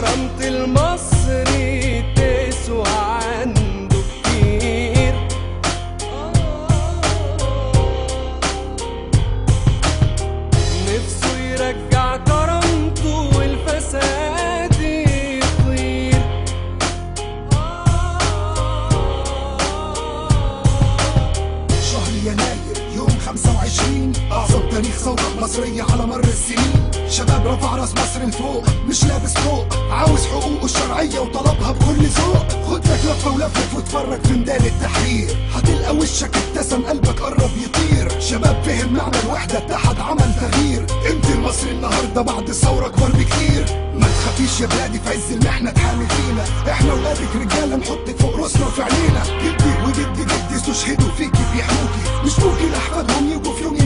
حرمت المصر. تاريخ ثورة مصرية على مر السنين. شباب رفع رأس مصر لفوق مش لابس فوق. عاوز حقوقه الشرعية وطلبها بكل ذوق. خد لك لفة ولفف واتفرج في ميدان التحرير. هتلقى وشك ابتسم قلبك قرب يطير. شباب فهم معنى الوحدة اتحد عمل تغيير. قيمة المصري النهاردة بعد الثورة أكبر بكتير. ما تخافيش يا بلادي في عز المحنة تحامي فينا. إحنا ولادك رجالة نحطك فوق راسنا وفي عينينا. جدي وجدي جدي استشهدوا فيكي بيحموكي. مش ممكن يوم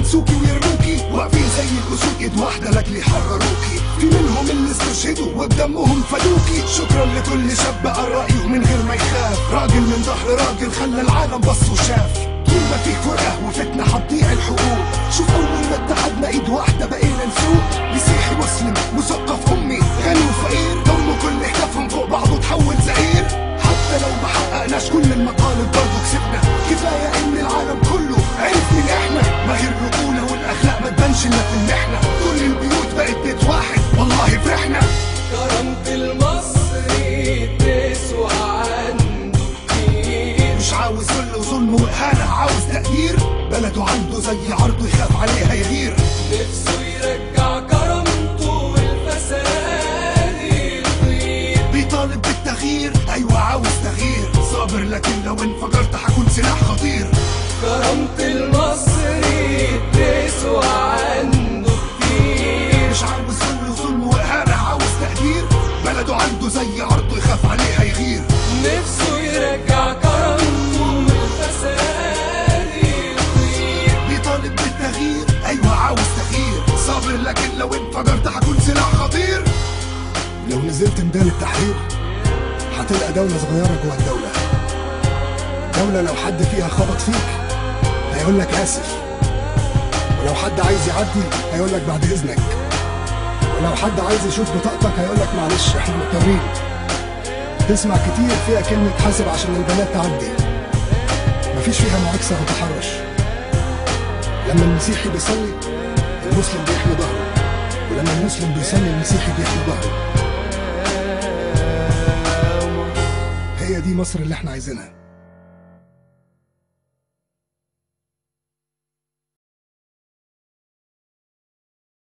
ينسوكي ويرموكي. واقفين زي الاسود ايد واحدة لاجل يحرروكي في منهم اللي استشهدوا وبدمهم فدوكي. شكرا لكل شاب بقى رأيه من غير ما يخاف. راجل من ظهر راجل خلى العالم بص وشاف طول ما في فرقة وفتنة هتضيع الحقوق. شوف أول ما اتحدنا إيد واحدة بقينا نسوق. مسيحي مسلم مثقف وإهانة عاوز تقدير؟ بلده عنده زي عرضه يخاف عليها يغير نفسه يرجع كرامته والفساد يطير. بيطالب بالتغيير. أيوه عاوز تغيير. صابر لكن لو انفجرت هكون سلاح خطير. كرامة المصري تسوى عنده كتير. مش عاوز ذل وظلم واهانه عاوز تقدير. بلده عنده زي عرضه نزلت ميدان التحرير هتلقى دولة صغيرة جوه الدولة. دولة لو حد فيها خبط فيك هيقول لك آسف. ولو حد عايز يعدي هيقول لك بعد إذنك. ولو حد عايز يشوف بطاقتك هيقول لك معلش إحنا مضطرين. تسمع كتير فيها كلمة حاسب عشان البنات تعدي. مفيش فيها معاكسة وتحرش لما المسيحي بيصلي المسلم بيحمي ظهره. ولما المسلم بيصلي المسيحي بيحمي ظهره. دي مصر اللي إحنا عايزينها.